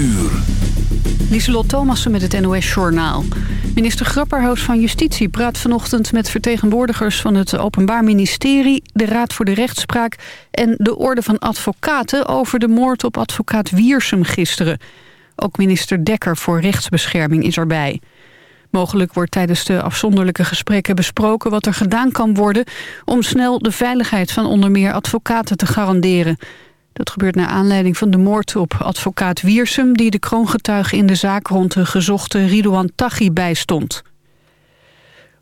uur. Lieselot Thomassen met het NOS-journaal. Minister Grapperhaus van Justitie praat vanochtend met vertegenwoordigers van het Openbaar Ministerie, de Raad voor de Rechtspraak en de Orde van Advocaten over de moord op advocaat Wiersum gisteren. Ook minister Dekker voor Rechtsbescherming is erbij. Mogelijk wordt tijdens de afzonderlijke gesprekken besproken wat er gedaan kan worden om snel de veiligheid van onder meer advocaten te garanderen. Dat gebeurt naar aanleiding van de moord op advocaat Wiersum... die de kroongetuige in de zaak rond de gezochte Ridouan Taghi bijstond.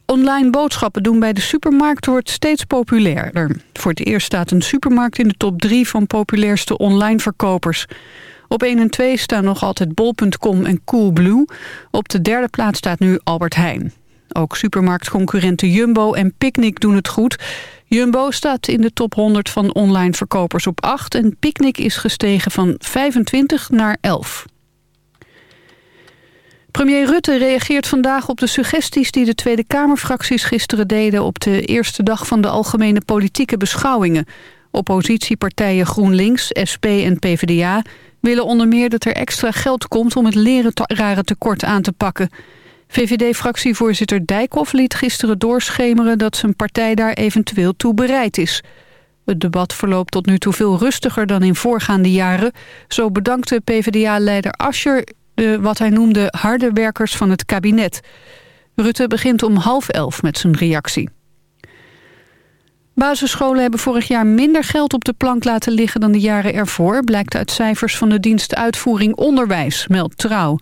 Online boodschappen doen bij de supermarkt wordt steeds populairder. Voor het eerst staat een supermarkt in de top 3 van populairste online verkopers. Op 1 en 2 staan nog altijd bol.com en Coolblue. Op de derde plaats staat nu Albert Heijn. Ook supermarktconcurrenten Jumbo en Picnic doen het goed. Jumbo staat in de top 100 van online verkopers op 8... en Picnic is gestegen van 25 naar 11. Premier Rutte reageert vandaag op de suggesties die de Tweede Kamerfracties gisteren deden op de eerste dag van de algemene politieke beschouwingen. Oppositiepartijen GroenLinks, SP en PvdA willen onder meer dat er extra geld komt om het lerarentekort aan te pakken. VVD-fractievoorzitter Dijkhoff liet gisteren doorschemeren dat zijn partij daar eventueel toe bereid is. Het debat verloopt tot nu toe veel rustiger dan in voorgaande jaren. Zo bedankte PvdA-leider Ascher de, wat hij noemde harde werkers van het kabinet. Rutte begint om half elf met zijn reactie. Basisscholen hebben vorig jaar minder geld op de plank laten liggen dan de jaren ervoor... blijkt uit cijfers van de dienst Uitvoering Onderwijs, meldt Trouw.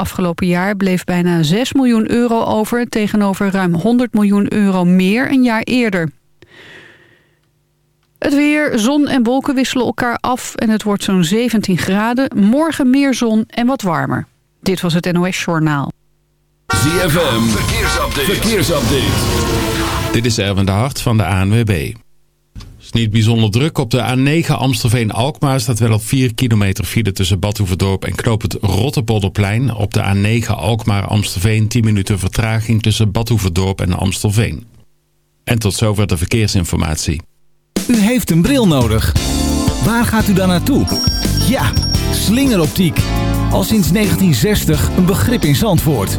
Afgelopen jaar bleef bijna 6 miljoen euro over... tegenover ruim 100 miljoen euro meer een jaar eerder. Het weer, zon en wolken wisselen elkaar af en het wordt zo'n 17 graden. Morgen meer zon en wat warmer. Dit was het NOS Journaal. ZFM, verkeersupdate. verkeersupdate. Dit is Erwin de Hart van de ANWB niet bijzonder druk. Op de A9 Amstelveen-Alkmaar staat wel op 4 kilometer file tussen Badhoevedorp en Knoop het Rottepolderplein. Op de A9 Alkmaar-Amstelveen 10 minuten vertraging tussen Badhoevedorp en Amstelveen. En tot zover de verkeersinformatie. U heeft een bril nodig. Waar gaat u dan naartoe? Ja, slingeroptiek. Al sinds 1960 een begrip in Zandvoort.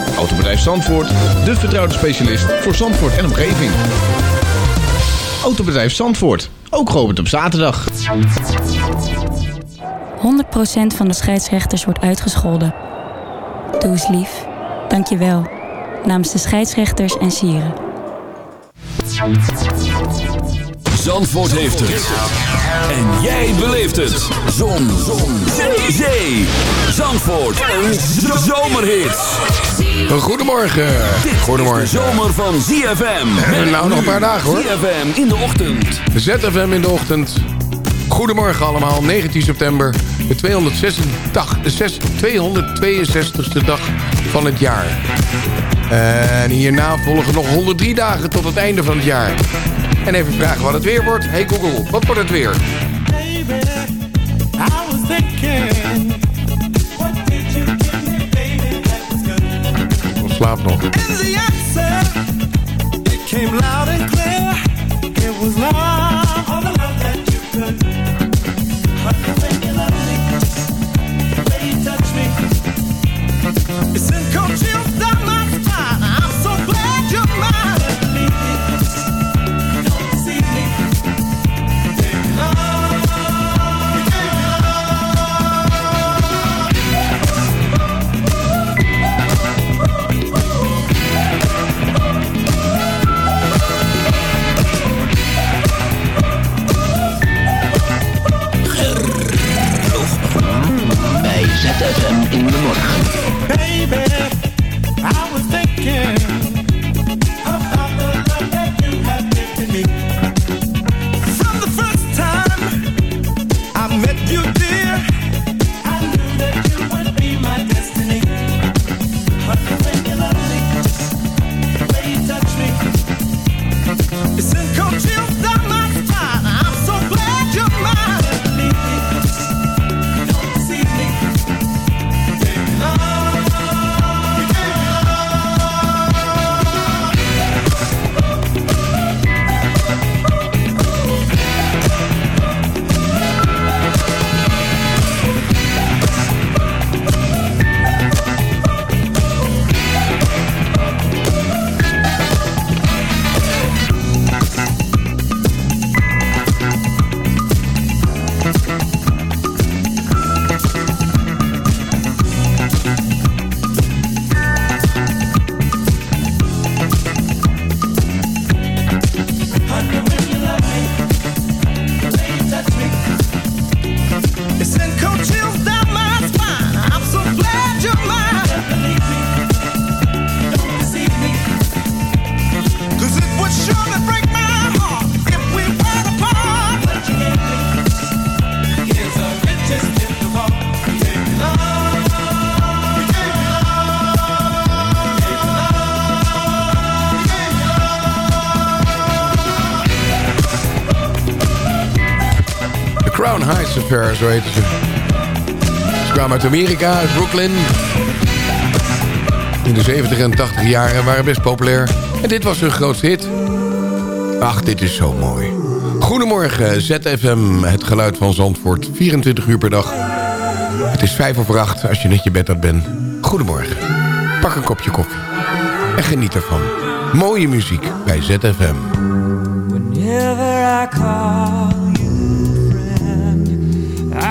Autobedrijf Zandvoort, de vertrouwde specialist voor Zandvoort en omgeving. Autobedrijf Zandvoort, ook geopend op zaterdag. 100% van de scheidsrechters wordt uitgescholden. Doe eens lief. Dank je wel. Namens de scheidsrechters en sieren. Zandvoort heeft het. En jij beleeft het. Zon. Zon. Zee. Zee. Zandvoort. Een zomerhit. Goedemorgen. Dit Goedemorgen. is de zomer van ZFM. nou, nog een paar dagen hoor. ZFM in de ochtend. ZFM in de ochtend. Goedemorgen allemaal, 19 september, de 286, 262ste dag van het jaar. En hierna volgen nog 103 dagen tot het einde van het jaar. En even vragen wat het weer wordt. Hey Google, wat wordt het weer? Ik slaap nog. It's in cold chills down my Zo heet ze. Ze kwamen uit Amerika, uit Brooklyn. In de 70 en 80 jaren waren best populair. En dit was hun grootste hit. Ach, dit is zo mooi. Goedemorgen, ZFM, het geluid van Zandvoort. 24 uur per dag. Het is 5 over 8 als je net je bed uit bent. Goedemorgen. Pak een kopje koffie. En geniet ervan. Mooie muziek bij ZFM.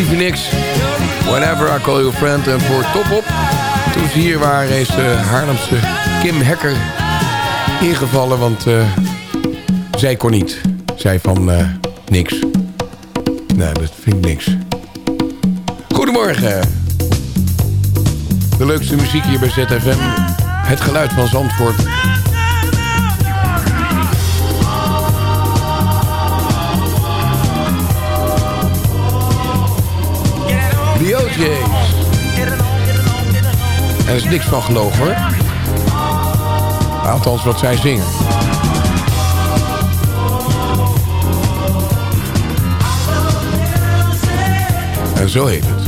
Stevie Nicks. Whenever I call you a friend. En voor Top Op, toen ze hier waren, is de Haarlemse Kim Hekker ingevallen. Want eh, zij kon niet. Zij van eh, niks. Nee, dat vind ik niks. Goedemorgen. De leukste muziek hier bij ZFM. Het geluid van Zandvoort. Er is niks van gelogen hoor. Althans wat zij zingen. En zo heet het.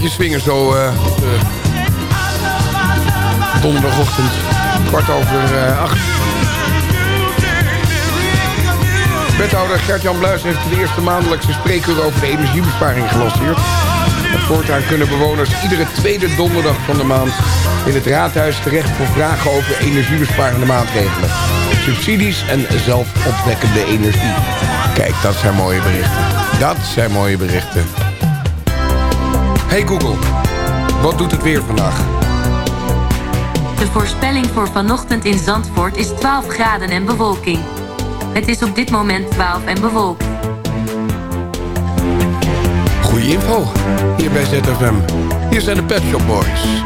Potje swingen zo eh, de donderdagochtend. Kwart over eh, acht. Wethouder Gert-Jan Bluis heeft de eerste maandelijkse spreekuur over de energiebesparing gelanceerd. Voortaan kunnen bewoners iedere tweede donderdag van de maand in het raadhuis terecht voor vragen over energiebesparende maatregelen. Subsidies en zelfopwekkende energie. Kijk, dat zijn mooie berichten. Dat zijn mooie berichten. Hey Google, wat doet het weer vandaag? De voorspelling voor vanochtend in Zandvoort is 12 graden en bewolking. Het is op dit moment 12 en bewolkt. Goeie info, hier bij ZFM. Hier zijn de Pet Shop Boys.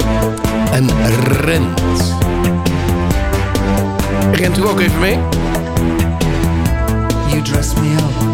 En Rent. Rent u ook even mee? You dress me up,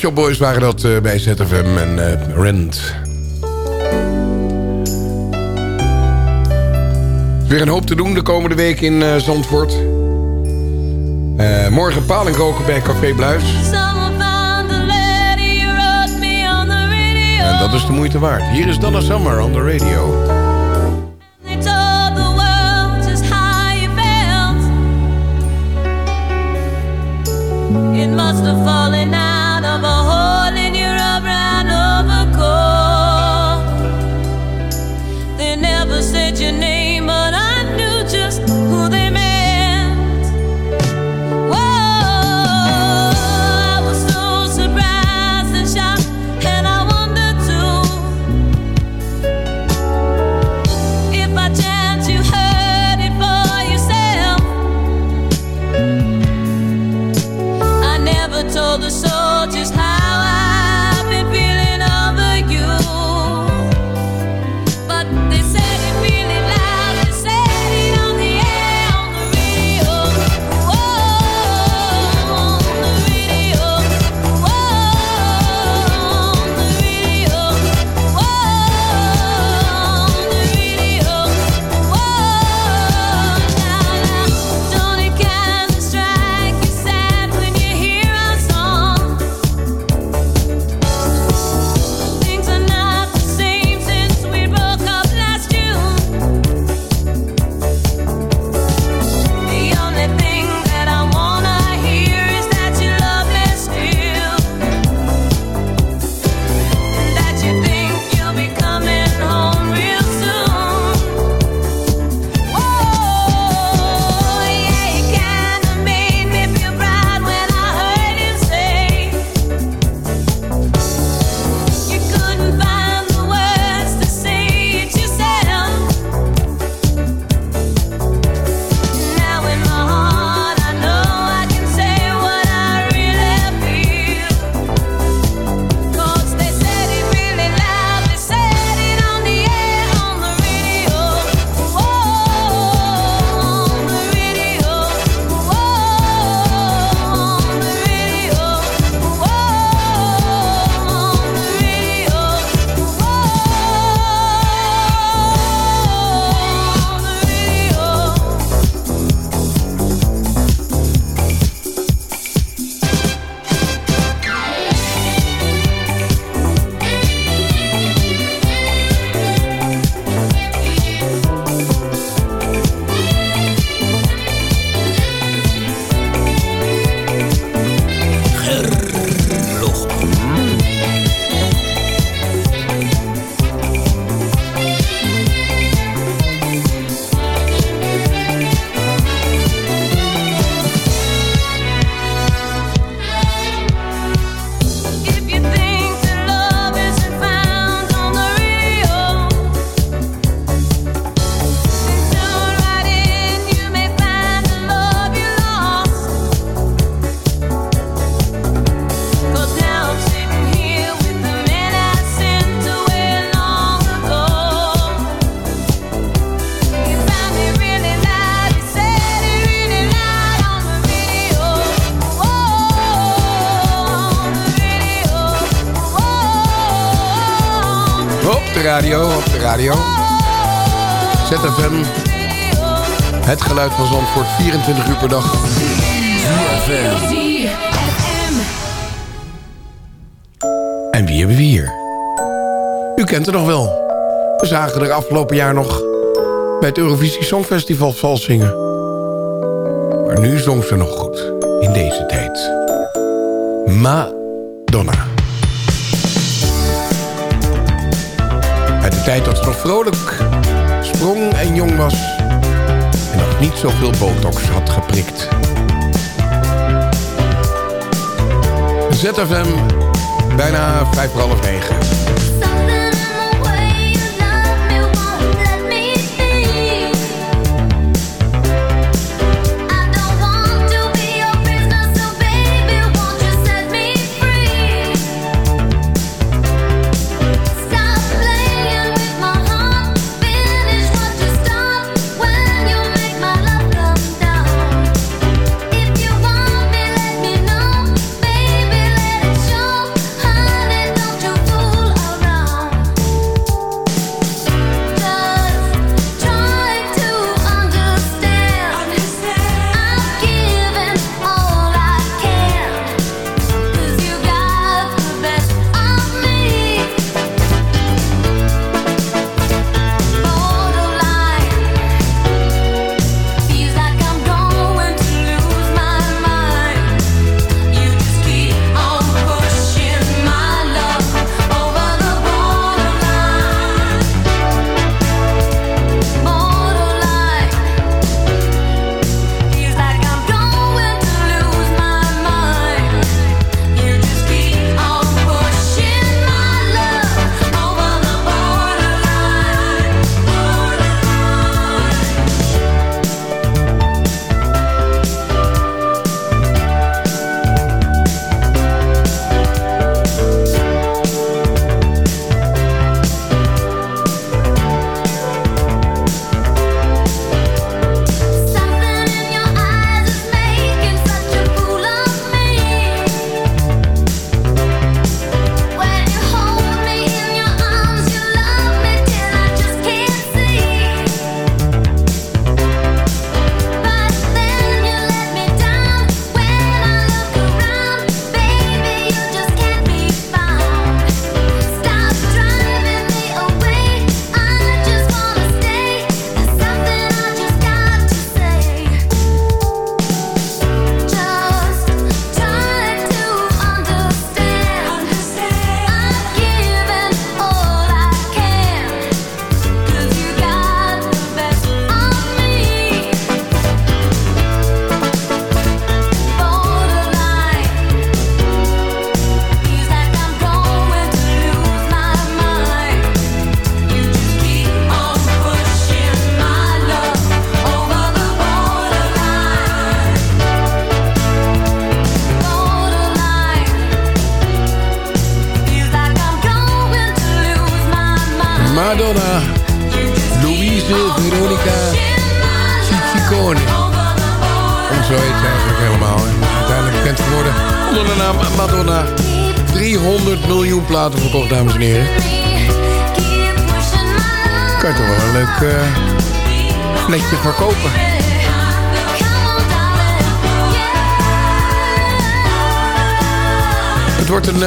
Shop Boys waren dat eh, bij ZFM en eh, Rent. Weer een hoop te doen de komende week in eh, Zandvoort. Morgen paling roken bij Café Bluis. En dat is de moeite waard. Hier is Donna Summer on the radio. It must have fallen out radio, op de radio. ZFM. Het geluid van Zandvoort, 24 uur per dag. En wie hebben we hier? U kent het nog wel. We zagen er afgelopen jaar nog bij het Eurovisie Songfestival vals zingen. Maar nu zong ze nog goed, in deze tijd. Madonna. Tijd dat ze nog vrolijk sprong en jong was... en nog niet zoveel botox had geprikt. ZFM, bijna vijf voor half negen.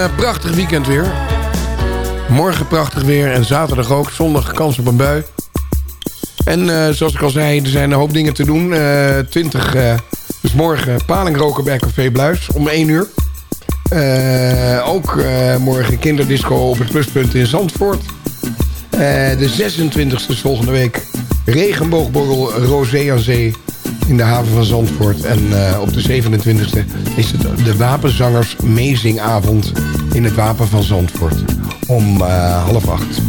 Prachtig weekend weer. Morgen prachtig weer en zaterdag ook. Zondag kans op een bui. En uh, zoals ik al zei, er zijn een hoop dingen te doen. Uh, 20, uh, dus morgen palingroken bij Café Bluis om 1 uur. ook morgen kinderdisco op het pluspunt in Zandvoort. de 26e is volgende week regenboogborrel Rosé aan Zee in de haven van Zandvoort. En op de 27e is het de Wapenzangers Mezingavond in het Wapen van Zandvoort om uh, half acht.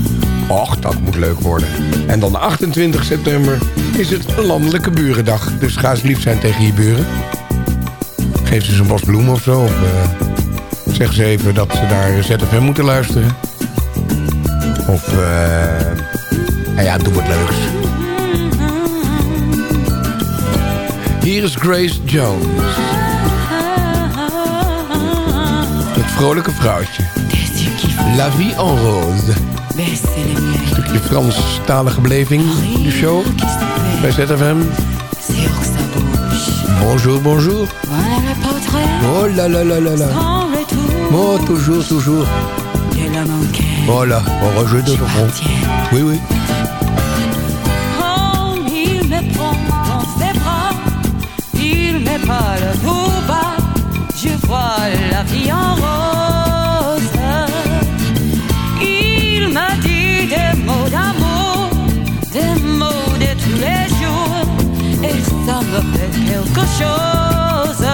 Och, dat moet leuk worden. En dan 28 september is het Landelijke Burendag. Dus ga eens lief zijn tegen je buren. Geef ze een bos bloemen of zo. Of uh, zeg ze even dat ze naar ZFM moeten luisteren. Of, nou ja, doe wat leuks. Hier is Grace Jones. Het vrolijke vrouwtje. La vie en rose. Een stukje Franstalige beleving, de show. Bij ZFM. Bonjour, bonjour. Oh la la la la la. Oh, toujours, toujours. Voilà, on rejoue de. Oui, oui. Tout bas, je vois la vie en rose. Il m'a dit des mots d'amour, des mots de tous les jours, et ça me fait quelque chose.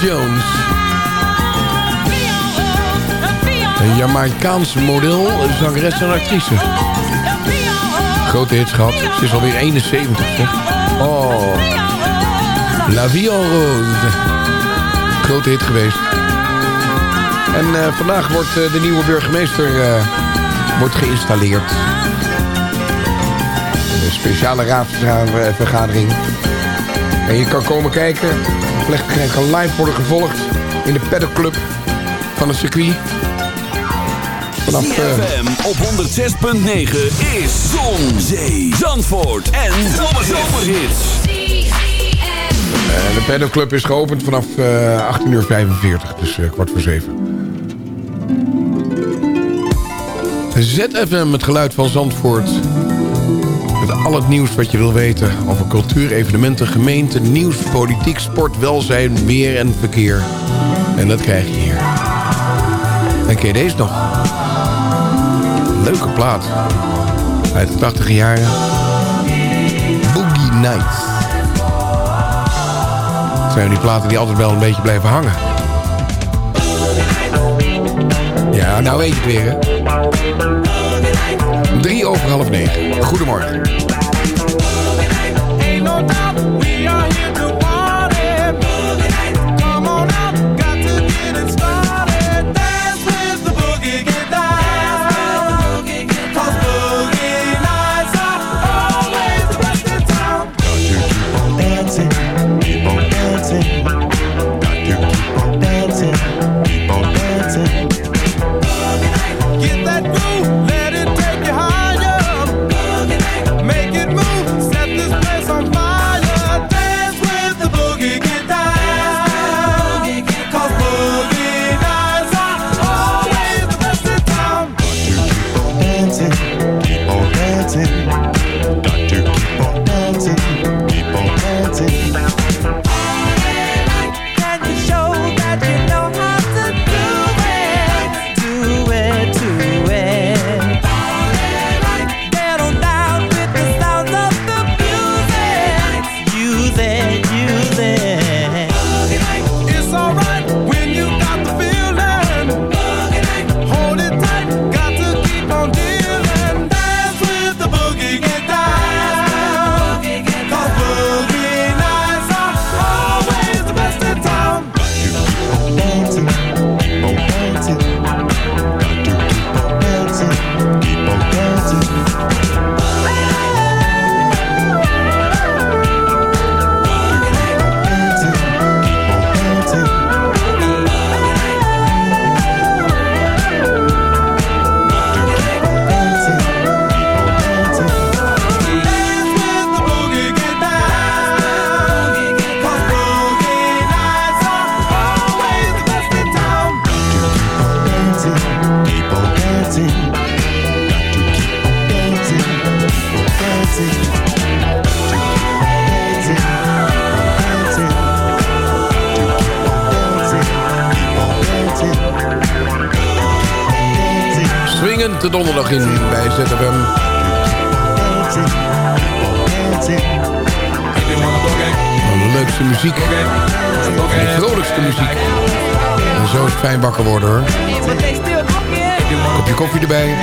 Jones. Een Jamaicaans model, zangeres en actrice. Grote hits gehad. Ze is alweer 71, zeg. Oh. La Vie en Rose. Grote hit geweest. En eh, vandaag wordt eh, de nieuwe burgemeester eh, wordt geïnstalleerd. Een speciale raadsvergadering. En je kan komen kijken. De plechtigheid kan live worden gevolgd in de Paddock Club van het circuit. Vanaf... eh, op 106.9 is Zon, Zee, Zandvoort en Zomerhits. Eh, de Paddock Club is geopend vanaf eh 18.45 uur, 45, dus eh, kwart voor zeven. ZFM, het geluid van Zandvoort. Met al het nieuws wat je wil weten over cultuur, evenementen, gemeenten, nieuws, politiek, sport, welzijn, weer en verkeer. En dat krijg je hier. En ken deze nog? Leuke plaat. Uit de 80 jaren. Boogie Nights. Het zijn die platen die altijd wel een beetje blijven hangen. Ja, nou weet je weer hè? 3 over half 9. Goedemorgen. de donderdag in bij ZFM. De leukste muziek. De vrolijkste muziek. En zo fijn wakker worden hoor. Kopje koffie erbij.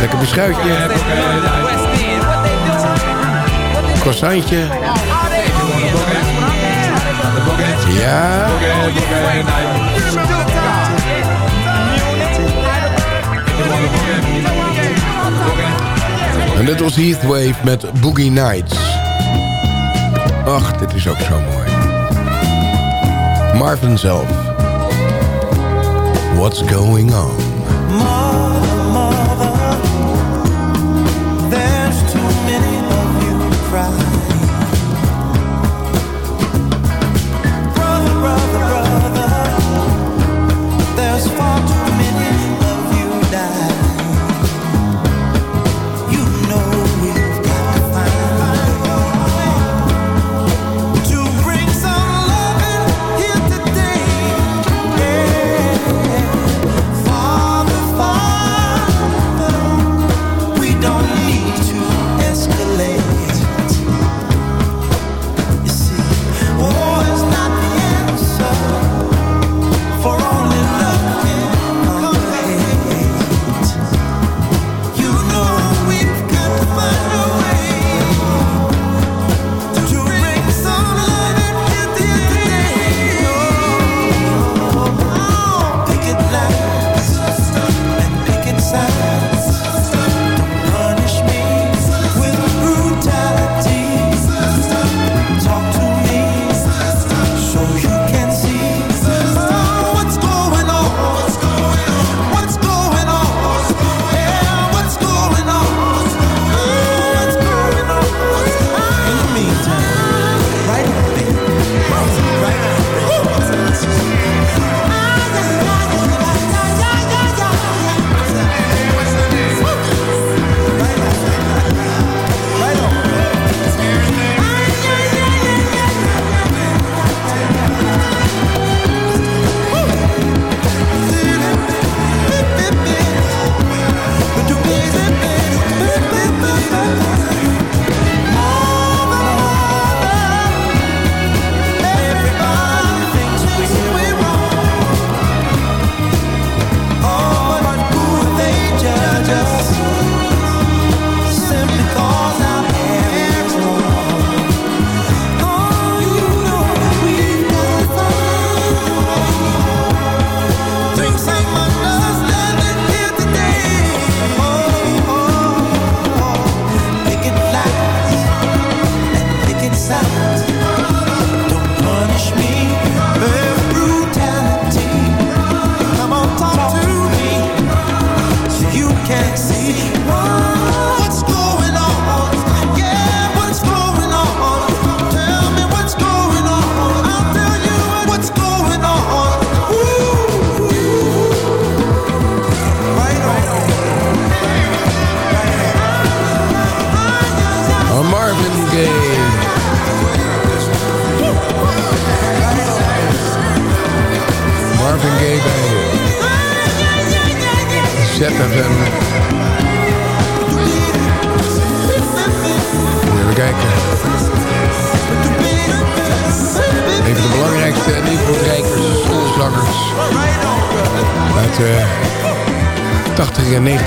Lekker beschuitje. Croissantje. Ja. En dat was Heathwave met Boogie Nights. Ach, dit is ook zo mooi. Marvin zelf. What's going on?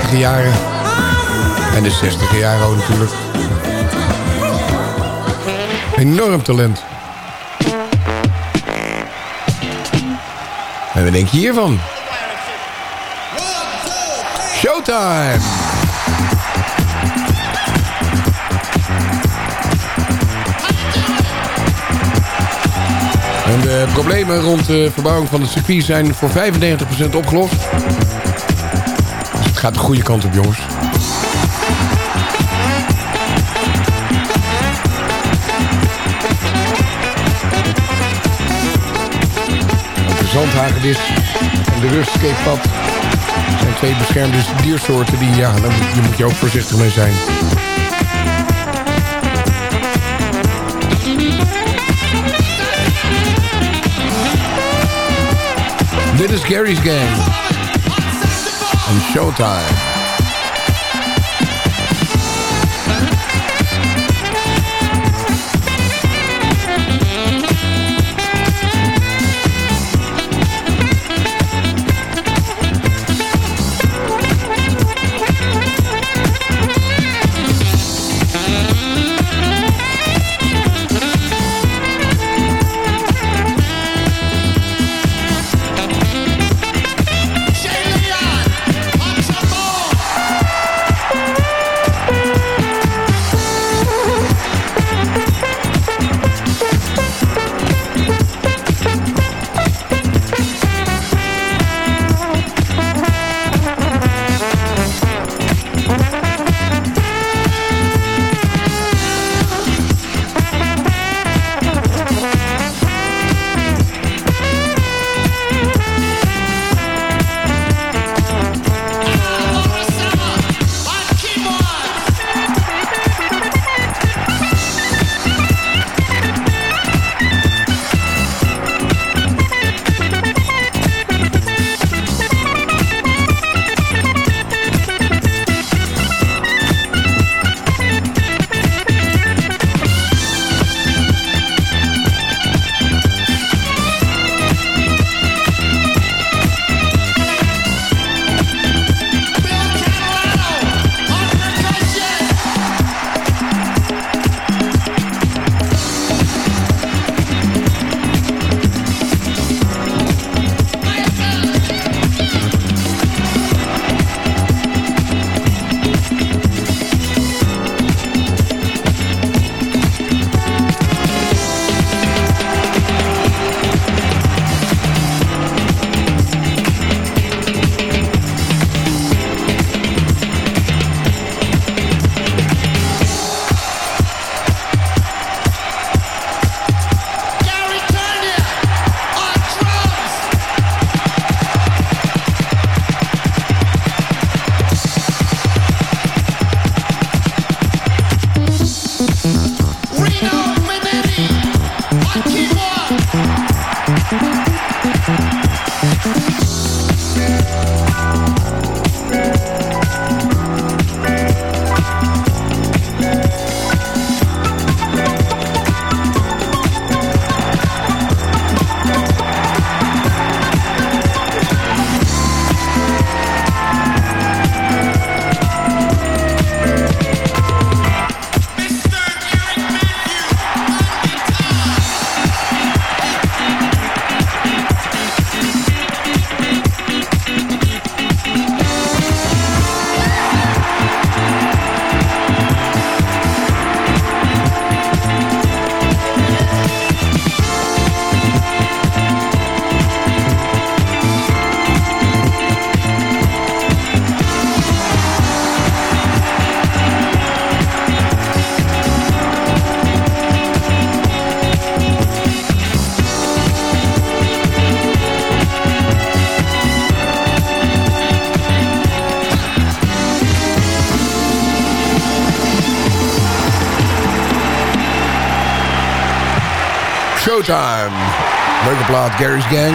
80 en 90 jaren. En de 60 jaren ook natuurlijk. Enorm talent. En wat denk je hiervan? Showtime! En de problemen rond de verbouwing van het circuit zijn voor 95% opgelost. Het gaat de goede kant op, jongens. De zandhagedis en de rustskate zijn twee beschermde diersoorten die, ja, daar moet- moet je ook voorzichtig mee zijn. Dit is Gary's Gang. En Showtime. Leuke plaat, Gary's Gang.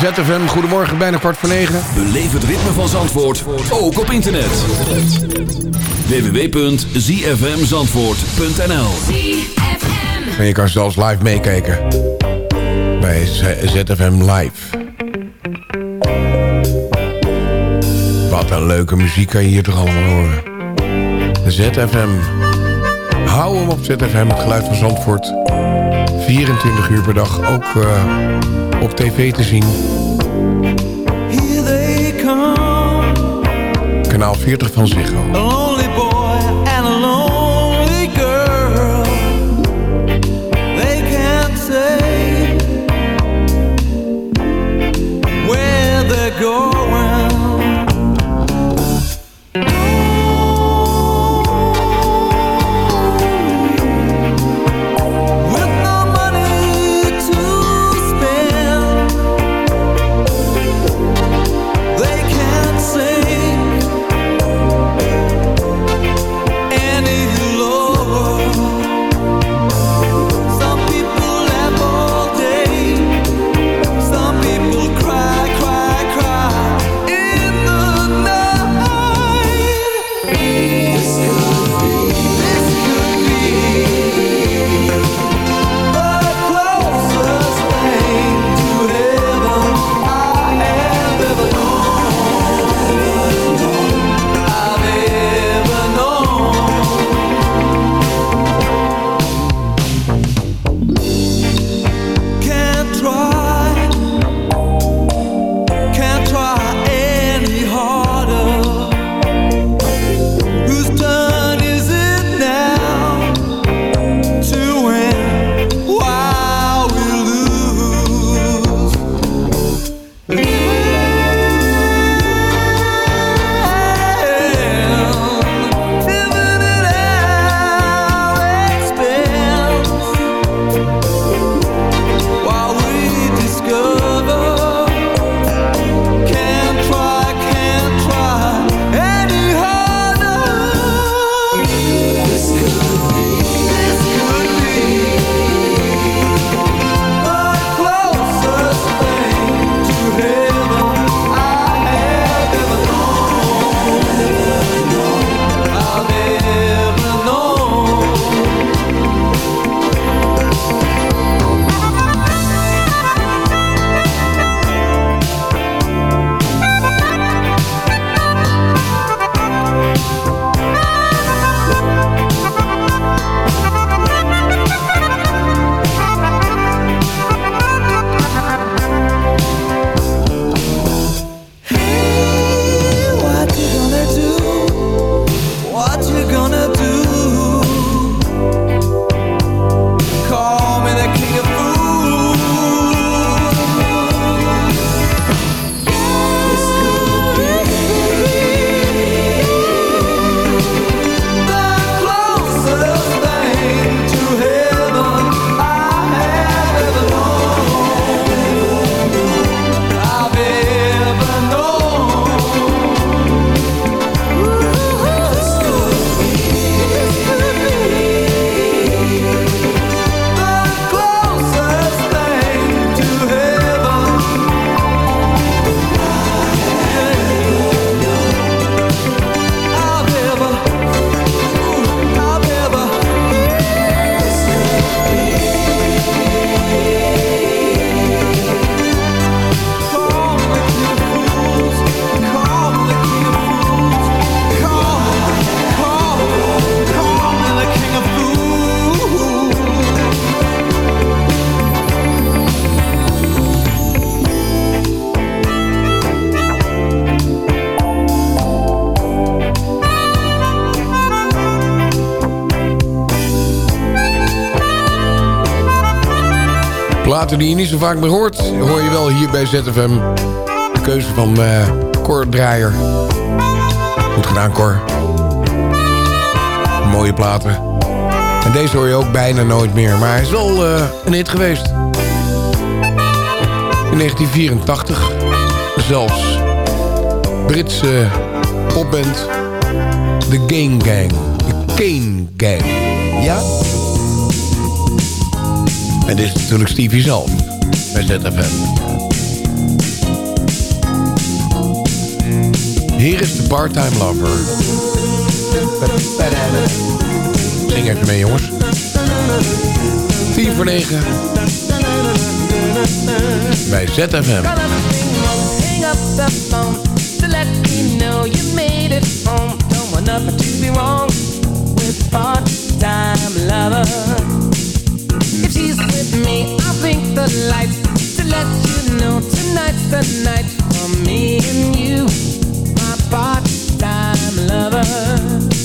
ZFM, goedemorgen, bijna kwart voor negen. Beleef het ritme van Zandvoort, ook op internet. www.zfmzandvoort.nl En je kan zelfs live meekijken. Bij ZFM Live. Wat een leuke muziek kan je hier toch allemaal horen. ZFM. Hou hem op ZFM, het geluid van Zandvoort. 24 uur per dag, ook eh, op tv te zien. Kanaal 40 van Ziggo. Platen die je niet zo vaak meer hoort, hoor je wel hier bij ZFM. De keuze van eh Cor Draaier. Goed gedaan, Cor. Mooie platen. En deze hoor je ook bijna nooit meer. Maar hij is wel eh, een hit geweest. In 1984 zelfs. Britse popband. The Game Gang. De Kane Gang. Ja? En dit is natuurlijk Stevie zelf bij ZFM. Hier is de part-time Lover. Zing even mee, jongens. 10 voor 9. Bij ZFM. Don't want nothing to be wrong with part-time lover for me and you, my part-time lover.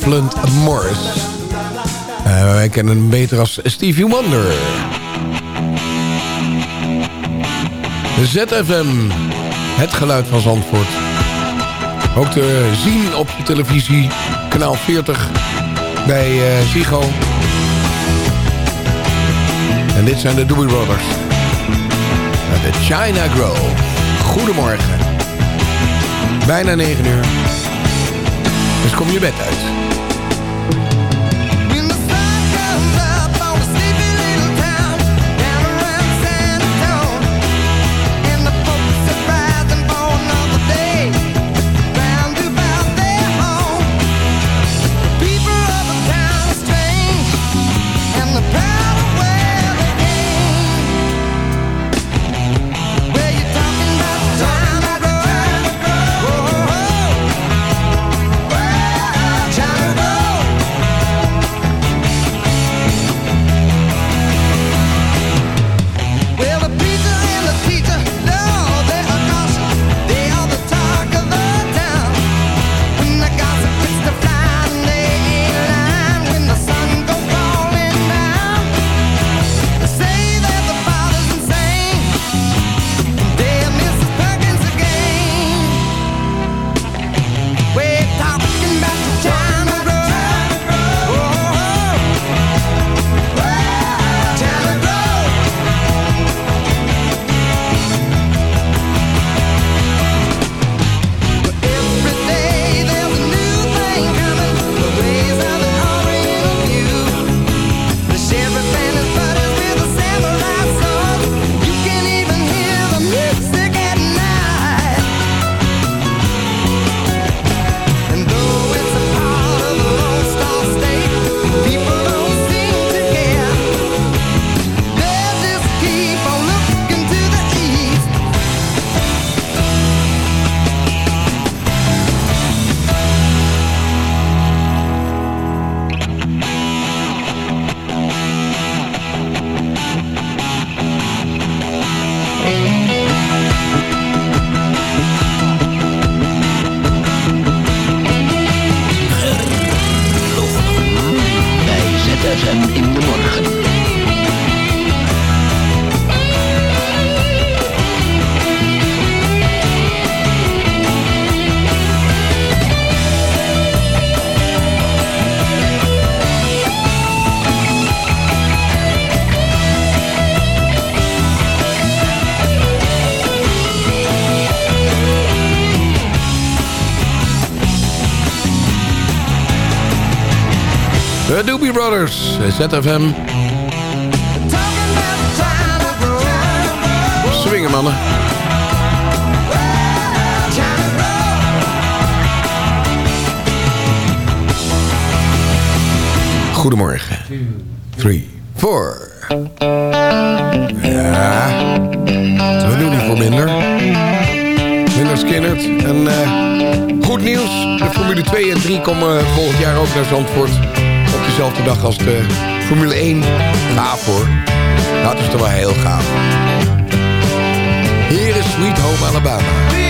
Cleveland Morris. Eh, wij kennen hem beter als Stevie Wonder. ZFM, het geluid van Zandvoort. Ook te zien op televisie, kanaal 40 bij eh, uh, Zigo. En dit zijn de Doobie Brothers. De China Grove. Goedemorgen. Bijna 9 uur. Dus kom je bed uit. Brothers, ZFM. Swingen, mannen. Goedemorgen. 3, 4. Ja. We doen niet voor minder. Minder Skinnerd. En eh, goed nieuws. De Formule 2 en 3 komen volgend jaar ook naar Zandvoort. Dezelfde dag als de Formule 1. Gaaf hoor. Dat is toch wel heel gaaf. Hier is Sweet Home Alabama.